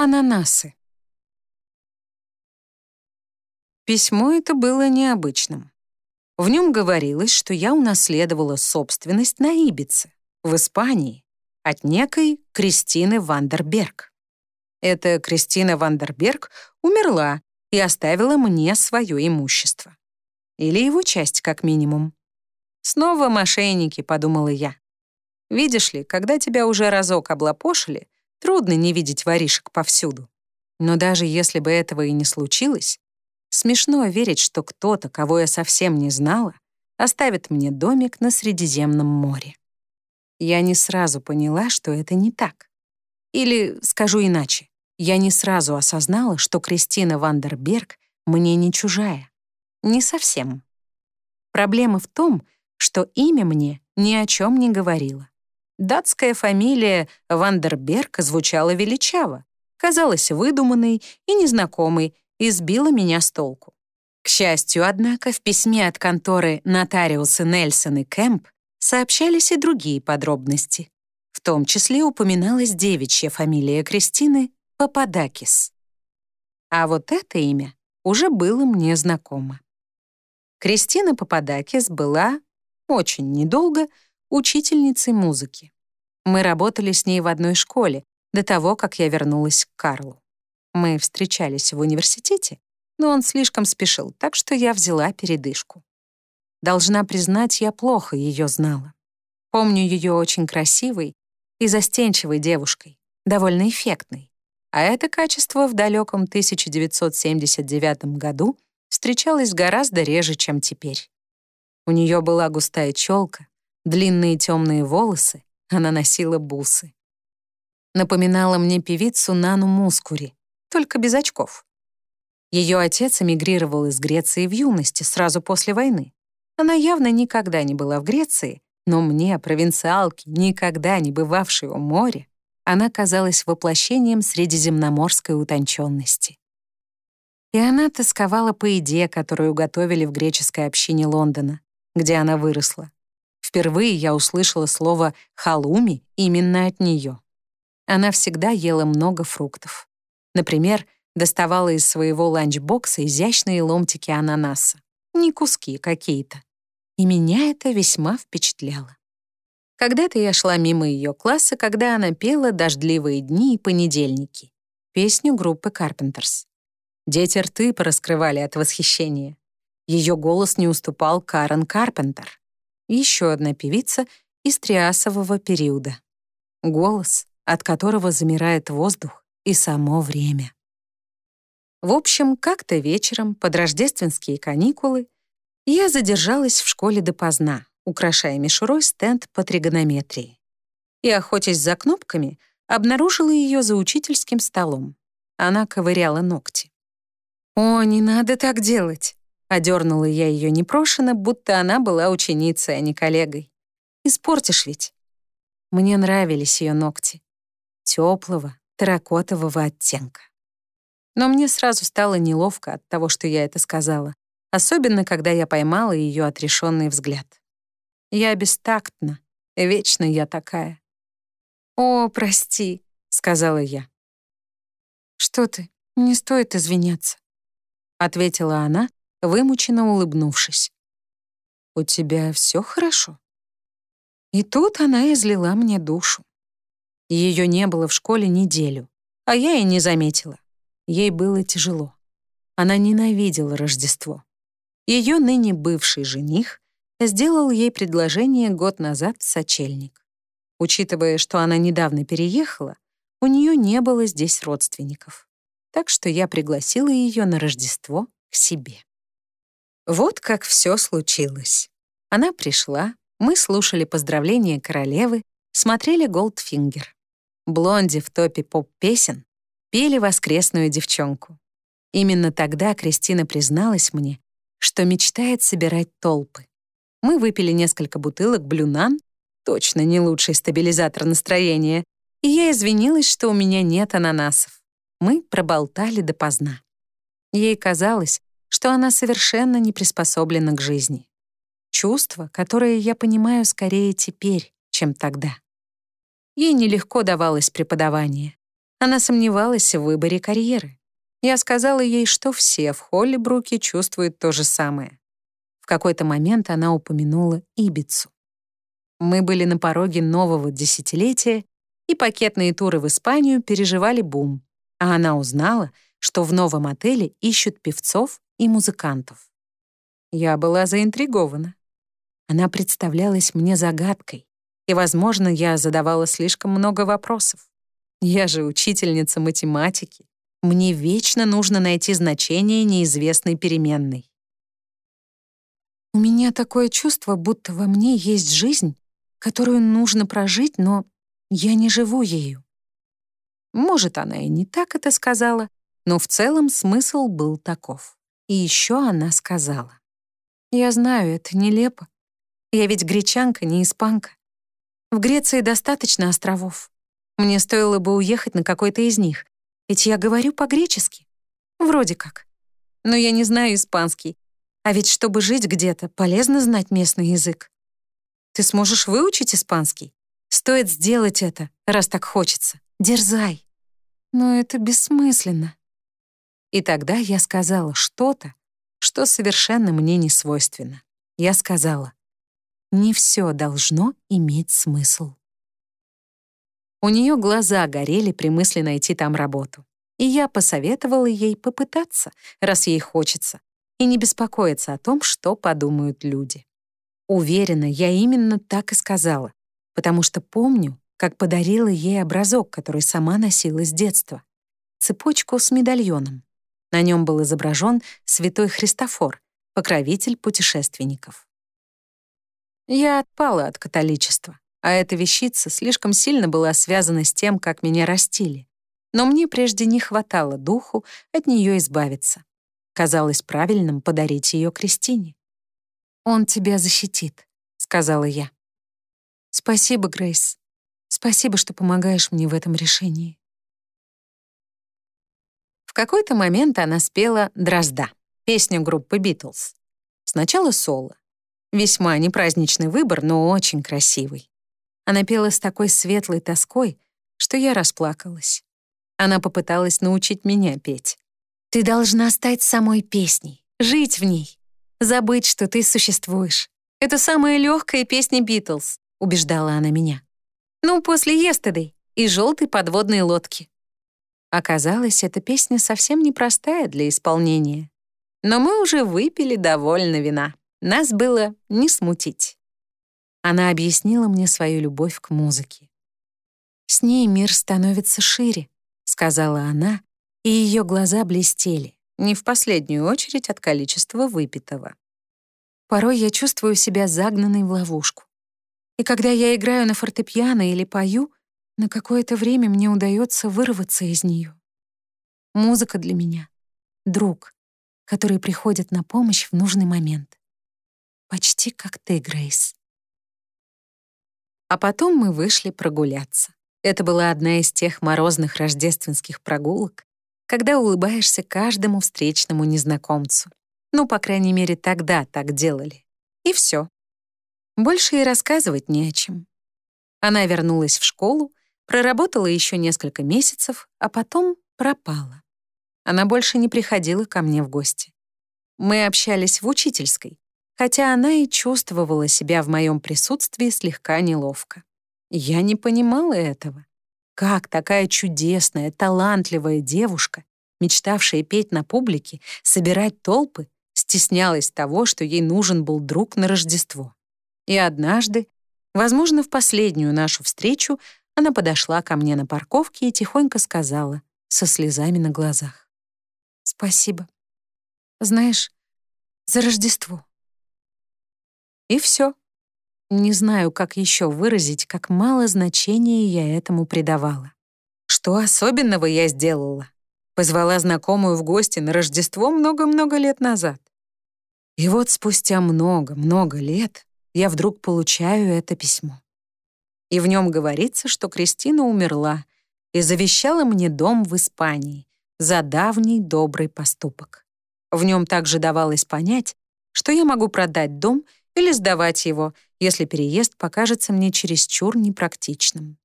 Ананасы. Письмо это было необычным. В нем говорилось, что я унаследовала собственность на Ибице, в Испании, от некой Кристины Вандерберг. Эта Кристина Вандерберг умерла и оставила мне свое имущество. Или его часть, как минимум. Снова мошенники, подумала я. Видишь ли, когда тебя уже разок облапошили, трудно не видеть воришек повсюду. Но даже если бы этого и не случилось, смешно верить, что кто-то, кого я совсем не знала, оставит мне домик на Средиземном море. Я не сразу поняла, что это не так. Или, скажу иначе, я не сразу осознала, что Кристина Вандерберг мне не чужая. Не совсем. Проблема в том, что имя мне ни о чем не говорило. Датская фамилия Вандерберг звучала величаво, казалась выдуманной и незнакомой и сбила меня с толку. К счастью, однако, в письме от конторы нотариусы Нельсон и Кэмп сообщались и другие подробности. В том числе упоминалась девичья фамилия Кристины Пападакис. А вот это имя уже было мне знакомо. Кристина Пападакис была очень недолго учительницей музыки. Мы работали с ней в одной школе до того, как я вернулась к Карлу. Мы встречались в университете, но он слишком спешил, так что я взяла передышку. Должна признать, я плохо ее знала. Помню ее очень красивой и застенчивой девушкой, довольно эффектной. А это качество в далеком 1979 году встречалось гораздо реже, чем теперь. У нее была густая челка, длинные темные волосы, она носила бусы. Напоминала мне певицу Нану Мускури, только без очков. Ее отец эмигрировал из Греции в юности, сразу после войны. Она явно никогда не была в Греции, но мне, провинциалке, никогда не бывавшей у моря, она казалась воплощением средиземноморской утонченности. И она тосковала по еде, которую готовили в греческой общине Лондона, где она выросла. Впервые я услышала слово «халуми» именно от нее. Она всегда ела много фруктов. Например, доставала из своего ланчбокса изящные ломтики ананаса. Не куски какие-то. И меня это весьма впечатляло. Когда-то я шла мимо ее класса, когда она пела «Дождливые дни и понедельники» песню группы Carpenters. Дети рты пораскрывали от восхищения. Ее голос не уступал Карен Карпентер еще одна певица из триасового периода. Голос, от которого замирает воздух и само время. В общем, как-то вечером, под рождественские каникулы, я задержалась в школе допоздна, украшая мишурой стенд по тригонометрии. И, охотясь за кнопками, обнаружила ее за учительским столом. Она ковыряла ногти. «О, не надо так делать!» Одернула я ее непрошено, будто она была ученицей, а не коллегой. Испортишь ведь. Мне нравились ее ногти. Теплого, терракотового оттенка. Но мне сразу стало неловко от того, что я это сказала, особенно когда я поймала ее отрешенный взгляд. Я бестактна, вечно я такая. «О, прости», — сказала я. «Что ты, не стоит извиняться», — ответила она, вымученно улыбнувшись. «У тебя все хорошо?» И тут она излила мне душу. Ее не было в школе неделю, а я и не заметила. Ей было тяжело. Она ненавидела Рождество. Ее ныне бывший жених сделал ей предложение год назад в сочельник. Учитывая, что она недавно переехала, у нее не было здесь родственников. Так что я пригласила ее на Рождество к себе. Вот как все случилось. Она пришла, мы слушали поздравления королевы, смотрели «Голдфингер». Блонди в топе поп-песен пели «Воскресную девчонку». Именно тогда Кристина призналась мне, что мечтает собирать толпы. Мы выпили несколько бутылок Blue Nun, точно не лучший стабилизатор настроения, и я извинилась, что у меня нет ананасов. Мы проболтали допоздна. Ей казалось, что она совершенно не приспособлена к жизни. Чувство, которое я понимаю скорее теперь, чем тогда. Ей нелегко давалось преподавание. Она сомневалась в выборе карьеры. Я сказала ей, что все в Холлибруке чувствуют то же самое. В какой-то момент она упомянула Ибицу. Мы были на пороге нового десятилетия, и пакетные туры в Испанию переживали бум, а она узнала, что в новом отеле ищут певцов и музыкантов. Я была заинтригована. Она представлялась мне загадкой, и, возможно, я задавала слишком много вопросов. Я же учительница математики. Мне вечно нужно найти значение неизвестной переменной. У меня такое чувство, будто во мне есть жизнь, которую нужно прожить, но я не живу ею. Может, она и не так это сказала, но в целом смысл был таков. И еще она сказала. «Я знаю, это нелепо. Я ведь гречанка, не испанка. В Греции достаточно островов. Мне стоило бы уехать на какой-то из них, ведь я говорю по-гречески. Вроде как. Но я не знаю испанский. А ведь чтобы жить где-то, полезно знать местный язык. Ты сможешь выучить испанский? Стоит сделать это, раз так хочется. Дерзай. Но это бессмысленно. И тогда я сказала что-то, что совершенно мне не свойственно. Я сказала, не все должно иметь смысл. У нее глаза горели при мысли найти там работу. И я посоветовала ей попытаться, раз ей хочется, и не беспокоиться о том, что подумают люди. Уверена, я именно так и сказала, потому что помню, как подарила ей образок, который сама носила с детства. Цепочку с медальоном. На нем был изображен святой Христофор, покровитель путешественников. Я отпала от католичества а эта вещица слишком сильно была связана с тем, как меня растили. Но мне прежде не хватало духу от нее избавиться. Казалось правильным подарить ее Кристине. «Он тебя защитит», — сказала я. «Спасибо, Грейс. Спасибо, что помогаешь мне в этом решении». В какой-то момент она спела «Дрозда», песню группы «Битлз». Сначала соло. Весьма непраздничный выбор, но очень красивый. Она пела с такой светлой тоской, что я расплакалась. Она попыталась научить меня петь. «Ты должна стать самой песней, жить в ней, забыть, что ты существуешь. Это самая легкая песня Битлз», — убеждала она меня. «Ну, после «Естедей» и «Желтой подводной лодки». Оказалось, эта песня совсем непростая для исполнения. Но мы уже выпили довольно вина. Нас было не смутить. Она объяснила мне свою любовь к музыке. «С ней мир становится шире», — сказала она, и ее глаза блестели, не в последнюю очередь от количества выпитого. Порой я чувствую себя загнанной в ловушку. И когда я играю на фортепиано или пою, на какое-то время мне удается вырваться из нее. Музыка для меня — друг, который приходит на помощь в нужный момент. Почти как ты, Грейс. А потом мы вышли прогуляться. Это была одна из тех морозных рождественских прогулок, когда улыбаешься каждому встречному незнакомцу. Ну, по крайней мере, тогда так делали. И все. Больше и рассказывать не о чем. Она вернулась в школу, проработала еще несколько месяцев, а потом пропала. Она больше не приходила ко мне в гости. Мы общались в учительской, хотя она и чувствовала себя в моем присутствии слегка неловко. Я не понимала этого. Как такая чудесная, талантливая девушка, мечтавшая петь на публике, собирать толпы, стеснялась того, что ей нужен был друг на Рождество. И однажды, возможно, в последнюю нашу встречу, она подошла ко мне на парковке и тихонько сказала, со слезами на глазах. «Спасибо. Знаешь, за Рождество». И все. Не знаю, как еще выразить, как мало значения я этому придавала. Что особенного я сделала? Позвала знакомую в гости на Рождество много-много лет назад. И вот спустя много-много лет я вдруг получаю это письмо. И в нем говорится, что Кристина умерла и завещала мне дом в Испании за давний добрый поступок. В нем также давалось понять, что я могу продать дом — или сдавать его, если переезд покажется мне чересчур непрактичным.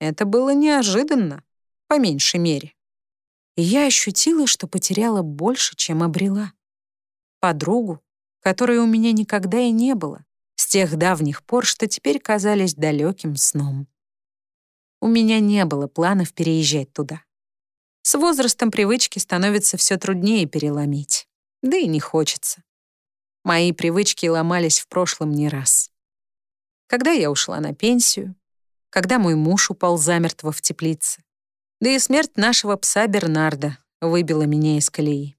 Это было неожиданно, по меньшей мере. И я ощутила, что потеряла больше, чем обрела. Подругу, которой у меня никогда и не было, тех давних пор, что теперь казались далеким сном. У меня не было планов переезжать туда. С возрастом привычки становится все труднее переломить. Да и не хочется. Мои привычки ломались в прошлом не раз. Когда я ушла на пенсию, когда мой муж упал замертво в теплице, да и смерть нашего пса Бернарда выбила меня из колеи.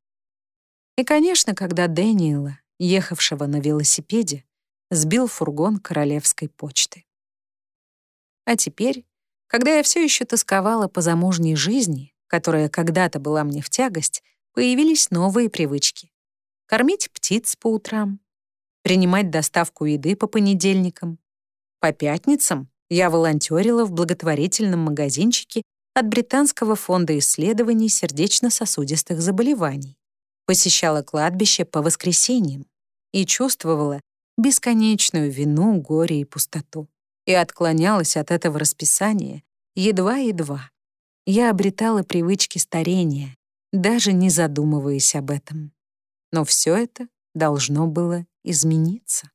И, конечно, когда Дэниела, ехавшего на велосипеде, сбил фургон королевской почты. А теперь, когда я все еще тосковала по замужней жизни, которая когда-то была мне в тягость, появились новые привычки. Кормить птиц по утрам, принимать доставку еды по понедельникам. По пятницам я волонтерила в благотворительном магазинчике от Британского фонда исследований сердечно-сосудистых заболеваний, посещала кладбище по воскресеньям и чувствовала бесконечную вину, горе и пустоту. И отклонялась от этого расписания едва-едва. Я обретала привычки старения, даже не задумываясь об этом. Но все это должно было измениться.